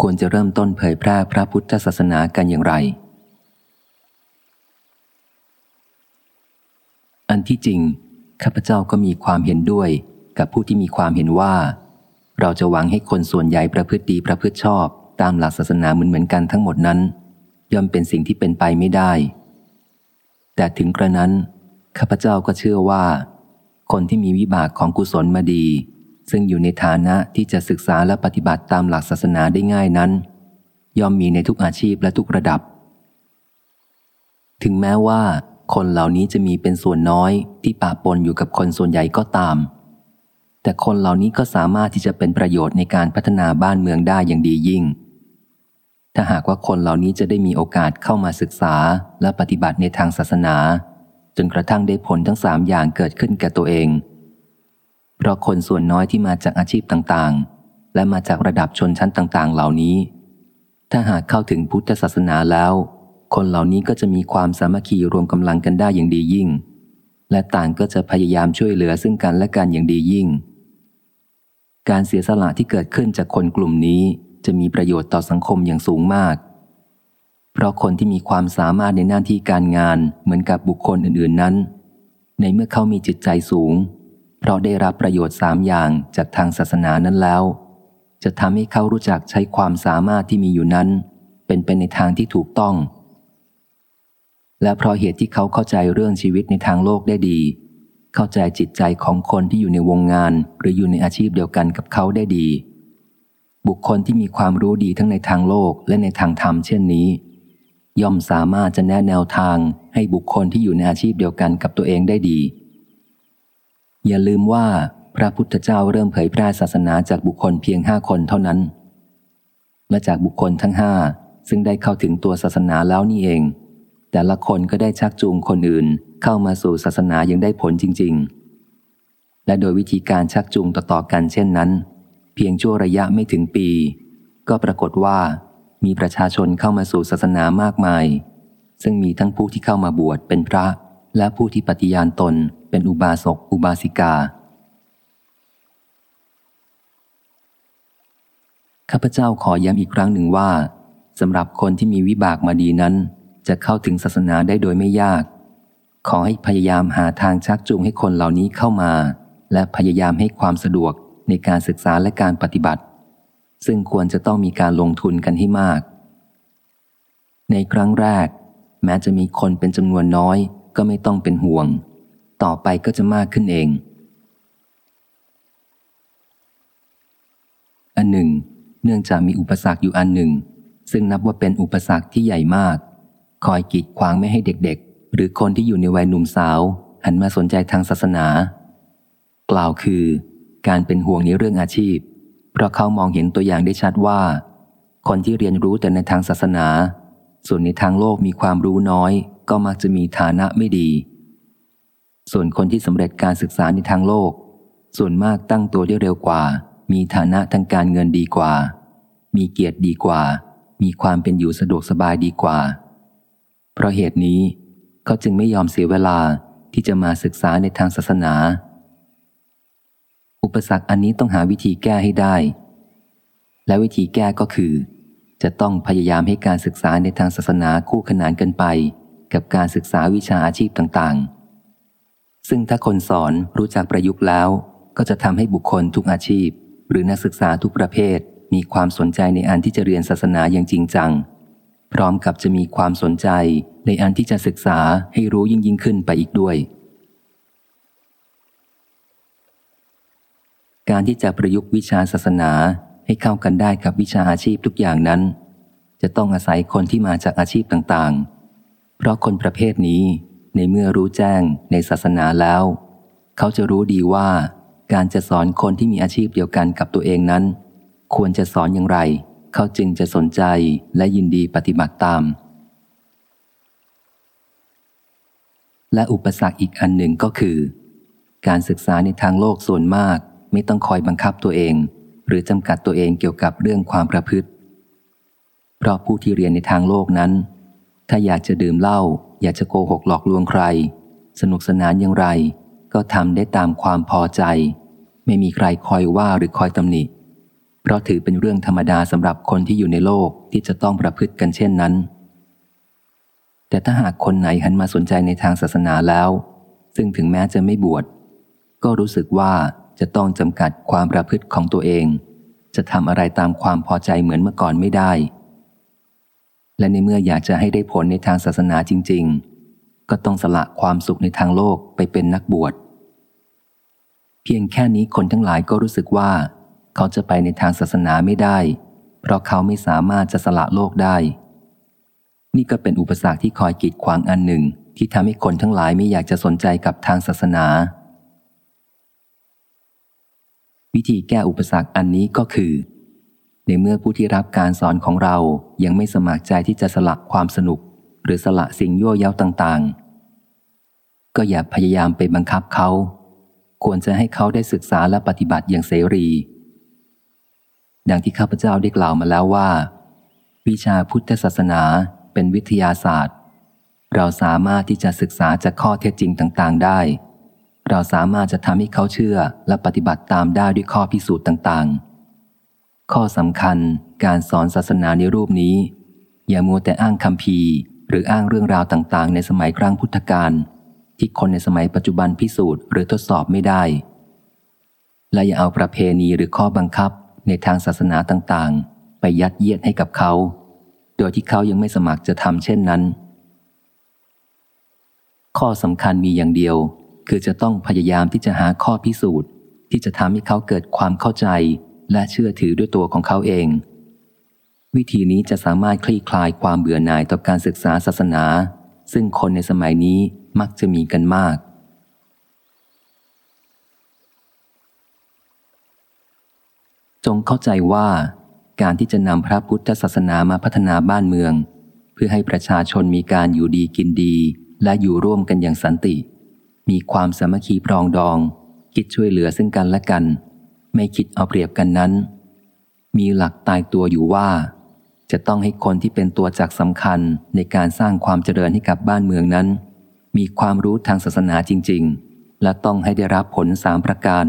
ควรจะเริ่มต้นเผยแพร่พระพุทธศาสนากันอย่างไร อันที่จริง ข้าพเจ้าก็มีความเห็นด้วยกับผู้ที่มีความเห็นว่า เราจะหวังให้คนส่วนใหญ่ประพฤติดีประพฤติชอบ ตามหลักศาสนาเหมือนเหมือนกันทั้งหมดนั้น ย่อมเป็นสิ่งที่เป็นไปไม่ได้ แต่ถึงกระนั้นข้าพเจ้าก็เชื่อว่า คนที่มีวิบากของกุศลมาดี ซึ่งอยู่ในฐานะที่จะศึกษาและปฏิบัติตามหลักศาสนาได้ง่ายนั้น ย่อมมีในทุกอาชีพและทุกระดับ ถึงแม้ว่า คนเหล่านี้จะมีเป็นส่วนน้อยที่ปะปนอยู่กับคนส่วนใหญ่ก็ตาม แต่คนเหล่านี้ก็สามารถที่จะเป็นประโยชน์ในการพัฒนาบ้านเมืองได้อย่างดียิ่ง ถ้าหากว่าคนเหล่านี้จะได้มีโอกาสเข้ามาศึกษาและปฏิบัติในทางศาสนา จนกระทั่งได้ผลทั้งสามอย่างเกิดขึ้นแก่ตัวเอง เพราะคนส่วนน้อยที่มาจากอาชีพต่างๆ และมาจากระดับชนชั้นต่างๆ เหล่านี้ ถ้าหากเข้าถึงพุทธศาสนาแล้ว คนเหล่านี้ก็จะมีความสามัคคีรวมกำลังกันได้อย่างดียิ่ง และต่างก็จะพยายามช่วยเหลือซึ่งกันและกันอย่างดียิ่ง การเสียสละที่เกิดขึ้นจากคนกลุ่มนี้จะมีประโยชน์ต่อสังคมอย่างสูงมาก เพราะคนที่มีความสามารถในหน้าที่การงานเหมือนกับบุคคลอื่นๆนั้น ในเมื่อเขามีจิตใจสูง เพราะได้รับประโยชน์สามอย่างจากทางศาสนานั้นแล้ว จะทำให้เขารู้จักใช้ความสามารถที่มีอยู่นั้น เป็นไปในทางที่ถูกต้อง และเพราะเหตุที่เขาเข้าใจเรื่องชีวิตในทางโลกได้ดี เข้าใจจิตใจของคนที่อยู่ในวงงาน หรืออยู่ในอาชีพเดียวกันกับเขาได้ดี บุคคลที่มีความรู้ดีทั้งในทางโลกและในทางธรรมเช่นนี้ ย่อมสามารถจะแนะแนวทางให้บุคคลที่อยู่ในอาชีพเดียวกันกับตัวเองได้ดี อย่าลืมว่าพระพุทธเจ้าเริ่มเผยแพร่ศาสนาจากบุคคลเพียงห้าคนเท่านั้น และจากบุคคลทั้งห้าซึ่งได้เข้าถึงตัวศาสนาแล้วนี่เอง แต่ละคนก็ได้ชักจูงคนอื่นเข้ามาสู่ศาสนายังได้ผลจริง ๆ และโดยวิธีการชักจูงต่อๆกันเช่นนั้น เพียงชั่วระยะไม่ถึงปี ก็ปรากฏว่า มีประชาชนเข้ามาสู่ศาสนามากมาย ซึ่งมีทั้งผู้ที่เข้ามาบวชเป็นพระและผู้ที่ปฏิญาณตน เป็นอุบาสกอุบาสิกา ข้าพเจ้าขอย้ำอีกครั้งหนึ่งว่าสำหรับคนที่มีวิบากมาดีนั้น จะเข้าถึงศาสนาได้โดยไม่ยาก ขอให้พยายามหาทางชักจูงให้คนเหล่านี้เข้ามา และพยายามให้ความสะดวกในการศึกษาและการปฏิบัติ ซึ่งควรจะต้องมีการลงทุนกันให้มาก ในครั้งแรก แม้จะมีคนเป็นจำนวนน้อยก็ไม่ต้องเป็นห่วง ต่อไปก็จะมากขึ้นเอง อันหนึ่ง เนื่องจากมีอุปสรรคอยู่อันหนึ่ง ซึ่งนับว่าเป็นอุปสรรคที่ใหญ่มาก คอยกีดขวางไม่ให้เด็กๆ หรือคนที่อยู่ในวัยหนุ่มสาว หันมาสนใจทางศาสนา กล่าวคือ การเป็นห่วงในเรื่องอาชีพ เพราะเขามองเห็นตัวอย่างได้ชัดว่า คนที่เรียนรู้แต่ในทางศาสนา ส่วนในทางโลกมีความรู้น้อย ก็มักจะมีฐานะไม่ดี ส่วนคนที่สำเร็จการศึกษาในทางโลก ส่วนมากตั้งตัวได้เร็วกว่า มีฐานะทางการเงินดีกว่า มีเกียรติดีกว่า มีความเป็นอยู่สะดวกสบายดีกว่า เพราะเหตุนี้เขาจึงไม่ยอมเสียเวลาที่จะมาศึกษาในทางศาสนา อุปสรรคอันนี้ต้องหาวิธีแก้ให้ได้ และวิธีแก้ก็คือ จะต้องพยายามให้การศึกษาในทางศาสนาคู่ขนานกันไป กับการศึกษาวิชาอาชีพต่างๆ ซึ่งถ้าคนสอนรู้จักประยุกต์แล้ว ก็จะทำให้บุคคลทุกอาชีพ หรือนักศึกษาทุกประเภท มีความสนใจในอันที่จะเรียนศาสนาอย่างจริงจัง พร้อมกับจะมีความสนใจในอันที่จะศึกษาให้รู้ยิ่งยิ่งขึ้นไปอีกด้วย การที่จะประยุกต์วิชาศาสนาให้เข้ากันได้กับวิชาอาชีพทุกอย่างนั้น จะต้องอาศัยคนที่มาจากอาชีพต่างๆ เพราะคนประเภทนี้ ในเมื่อรู้แจ้งในศาสนาแล้ว เขาจะรู้ดีว่า การจะสอนคนที่มีอาชีพเดียวกันกับตัวเองนั้น ควรจะสอนอย่างไร เขาจึงจะสนใจและยินดีปฏิบัติตาม และอุปสรรคอีกอันหนึ่งก็คือ การศึกษาในทางโลกส่วนมาก ไม่ต้องคอยบังคับตัวเอง หรือจำกัดตัวเองเกี่ยวกับเรื่องความประพฤติ เพราะผู้ที่เรียนในทางโลกนั้น ถ้าอยากจะดื่มเหล้าอยากจะโกหกหลอกลวงใคร สนุกสนานอย่างไร ก็ทำได้ตามความพอใจ ไม่มีใครคอยว่าหรือคอยตำหนิ เพราะถือเป็นเรื่องธรรมดาสำหรับคนที่อยู่ในโลกที่จะต้องประพฤติกันเช่นนั้น แต่ถ้าหากคนไหนหันมาสนใจในทางศาสนาแล้ว ซึ่งถึงแม้จะไม่บวชก็รู้สึกว่าจะต้องจำกัดความประพฤติของตัวเอง จะทำอะไรตามความพอใจเหมือนเมื่อก่อนไม่ได้ และในเมื่ออยากจะให้ได้ผลในทางศาสนาจริง ๆ ก็ต้องสละความสุขในทางโลกไปเป็นนักบวช เพียงแค่นี้คนทั้งหลายก็รู้สึกว่า เขาจะไปในทางศาสนาไม่ได้ เพราะเขาไม่สามารถจะสละโลกได้ นี่ก็เป็นอุปสรรคที่คอยกีดขวางอันหนึ่งที่ทำให้คนทั้งหลายไม่อยากจะสนใจกับทางศาสนา วิธีแก้อุปสรรคอันนี้ก็คือ ในเมื่อผู้ที่รับการสอนของเรายังไม่สมัครใจที่จะสละความสนุก หรือสละสิ่งยั่วเย้าต่างๆ ก็อย่าพยายามไปบังคับเขา ควรจะให้เขาได้ศึกษาและปฏิบัติอย่างเสรี ดังที่ข้าพเจ้าได้กล่าวมาแล้วว่า วิชาพุทธศาสนาเป็นวิทยาศาสตร์ เราสามารถที่จะศึกษาจากข้อเท็จจริงต่างๆ ได้ เราสามารถจะทำให้เขาเชื่อและปฏิบัติตามได้ด้วยข้อพิสูจน์ต่างๆ ข้อสำคัญการสอนศาสนาในรูปนี้ อย่ามัวแต่อ้างคำพีหรืออ้างเรื่องราวต่างๆ ในสมัยครั้งพุทธกาลที่คนในสมัยปัจจุบันพิสูจน์หรือทดสอบไม่ได้ และอย่าเอาประเพณีหรือข้อบังคับในทางศาสนาต่างๆ ไปยัดเยียดให้กับเขา โดยที่เขายังไม่สมัครจะทำเช่นนั้น ข้อสำคัญมีอย่างเดียว คือจะต้องพยายามที่จะหาข้อพิสูจน์ ที่จะทำให้เขาเกิดความเข้าใจ และเชื่อถือด้วยตัวของเขาเอง วิธีนี้จะสามารถคลี่คลายความเบื่อหน่ายต่อการศึกษาศาสนา ซึ่งคนในสมัยนี้มักจะมีกันมากจงเข้าใจว่าการที่จะนำพระพุทธศาสนามาพัฒนาบ้านเมือง เพื่อให้ประชาชนมีการอยู่ดีกินดี และอยู่ร่วมกันอย่างสันติ มีความสามัคคีปรองดอง คิดช่วยเหลือซึ่งกันและกัน ไม่คิดเอาเปรียบกันนั้น มีหลักตายตัวอยู่ว่า จะต้องให้คนที่เป็นตัวจักสำคัญในการสร้างความเจริญให้กับบ้านเมืองนั้น มีความรู้ทางศาสนาจริง ๆ และต้องให้ได้รับผลสามประการ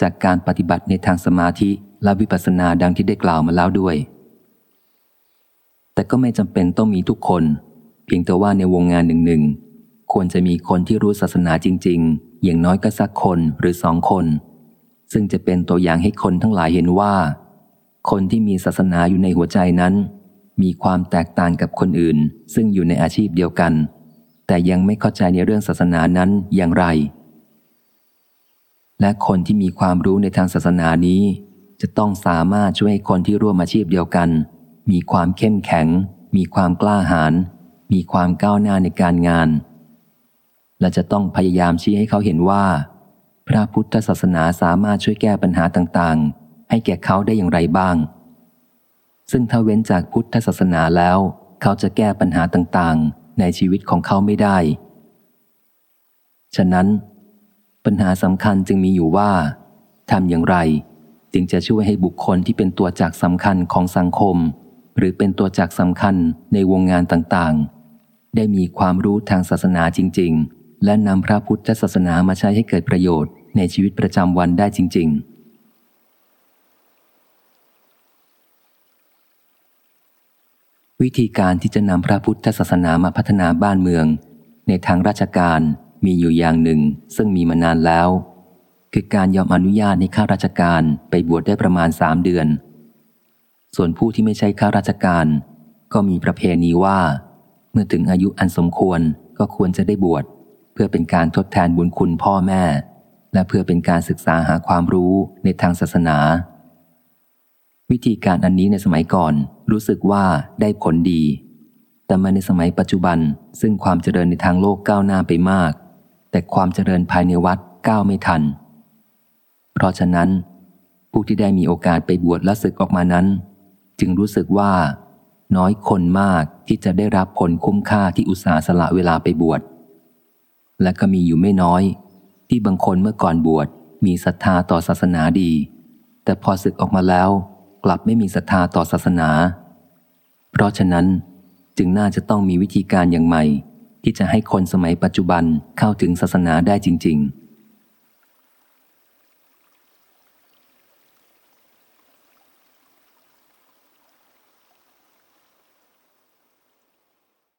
จากการปฏิบัติในทางสมาธิและวิปัสสนาดังที่ได้กล่าวมาแล้วด้วย แต่ก็ไม่จำเป็นต้องมีทุกคน เพียงแต่ว่าในวงงานหนึ่งๆควรจะมีคนที่รู้ศาสนาจริง ๆ อย่างน้อยก็สักคนหรือสองคน ซึ่งจะเป็นตัวอย่างให้คนทั้งหลายเห็นว่า คนที่มีศาสนาอยู่ในหัวใจนั้น มีความแตกต่างกับคนอื่น ซึ่งอยู่ในอาชีพเดียวกัน แต่ยังไม่เข้าใจในเรื่องศาสนานั้นอย่างไร และคนที่มีความรู้ในทางศาสนานี้ จะต้องสามารถช่วยให้คนที่ร่วมอาชีพเดียวกัน มีความเข้มแข็ง มีความกล้าหาญมีความก้าวหน้าในการงาน และจะต้องพยายามชี้ให้เขาเห็นว่า พระพุทธศาสนาสามารถช่วยแก้ปัญหาต่างๆ ให้แก่เขาได้อย่างไรบ้าง ซึ่งถ้าเว้นจากพุทธศาสนาแล้ว เขาจะแก้ปัญหาต่างๆ ในชีวิตของเขาไม่ได้ ฉะนั้น ปัญหาสำคัญจึงมีอยู่ว่าทำอย่างไร จึงจะช่วยให้บุคคลที่เป็นตัวจักสำคัญของสังคม หรือเป็นตัวจักสำคัญในวงงานต่างๆ ได้มีความรู้ทางศาสนาจริง ๆ และนำพระพุทธศาสนามาใช้ให้เกิดประโยชน์ในชีวิตประจำวันได้จริง ๆวิธีการที่จะนำพระพุทธศาสนามาพัฒนาบ้านเมือง ในทางราชการมีอยู่อย่างหนึ่ง ซึ่งมีมานานแล้ว คือการยอมอนุญาตให้ข้าราชการไปบวชได้ประมาณสามเดือน ส่วนผู้ที่ไม่ใช่ข้าราชการ ก็มีประเพณีว่า เมื่อถึงอายุอันสมควรก็ควรจะได้บวช พื่อเป็นการทดแทนบุญคุณพ่อแม่ และเพื่อเป็นการศึกษาหาความรู้ในทางศาสนา วิธีการอันนี้ในสมัยก่อนรู้สึกว่าได้ผลดี แต่มาในสมัยปัจจุบันซึ่งความเจริญในทางโลกก้าวหน้าไปมาก แต่ความเจริญภายในวัดก้าวไม่ทัน เพราะฉะนั้น ผู้ที่ได้มีโอกาสไปบวชและศึกออกมานั้น จึงรู้สึกว่า น้อยคนมากที่จะได้รับผลคุ้มค่าที่อุตสาห์สละเวลาไปบวช และก็มีอยู่ไม่น้อย ที่บางคนเมื่อก่อนบวชมีศรัทธาต่อศาสนาดี แต่พอศึกออกมาแล้ว กลับไม่มีศรัทธาต่อศาสนา เพราะฉะนั้นจึงน่าจะต้องมีวิธีการอย่างใหม่ ที่จะให้คนสมัยปัจจุบันเข้าถึงศาสนาได้จริง ๆ